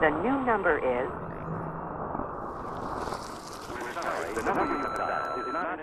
The new number is. The number you have dialed is not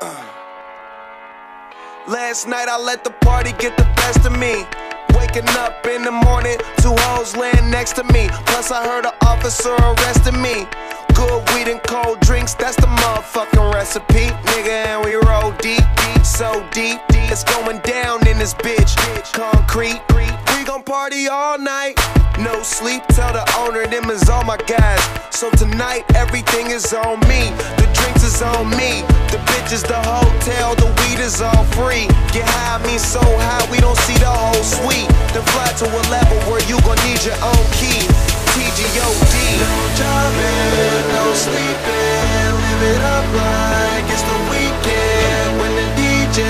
Last night I let the party get the best of me. Waking up in the morning, two hoes laying next to me. Plus I heard an officer arrested me. Good weed and cold drinks, that's the motherfucking recipe. Nigga, and we roll deep, deep, so deep. It's going down in this bitch. Concrete, we gon' party all night. No sleep, tell the owner them is all my guys. So tonight everything is on me. The drinks is on me. The bitches, the hotel, the weed is all free. Get high, me so high we don't see the whole suite. Then fly to a level where you gon' need your own key. TGOD. No no sleeping. Live it up like it's the weekend. When the DJ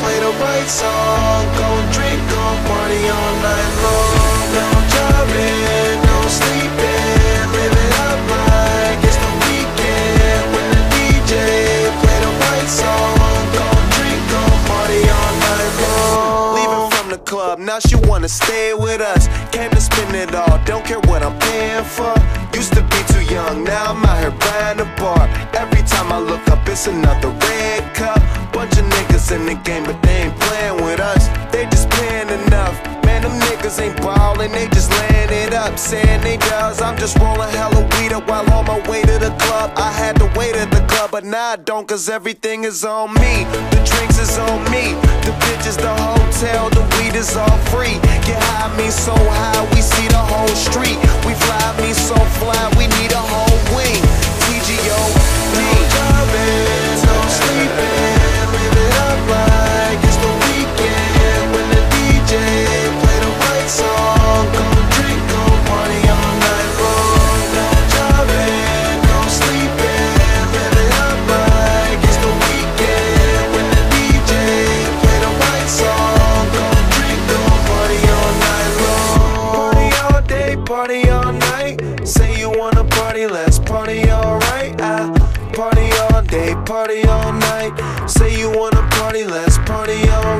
play the right song, go drink, go party all night long. No jobbing, no sleeping. Up like it's the weekend. When the DJ play the right song, go drink, party all night long. Leaving from the club, now she wanna stay with us. Came to spend it all, don't care what I'm paying for. Used to be too young, now I'm here buying a bar. Every time I look up, it's another red cup. Bunch of niggas in the game, but they ain't playing with us. They just paying enough. Man, them niggas ain't ballin', they just laying it up. Saying they does, I'm just rolling hella weed up while on my way to the club. I had to wait at the club, but now I don't, cause everything is on me. The drinks is on me. The bitches, the hotel, the weed is all free. Get high, me so high, we see let's party alright. I ah. party all day, party all night. Say you wanna party, let's party alright.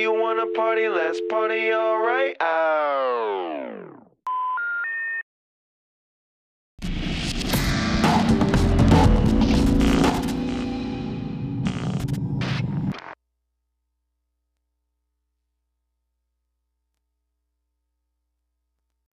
you wanna party, let's party, alright? Ow.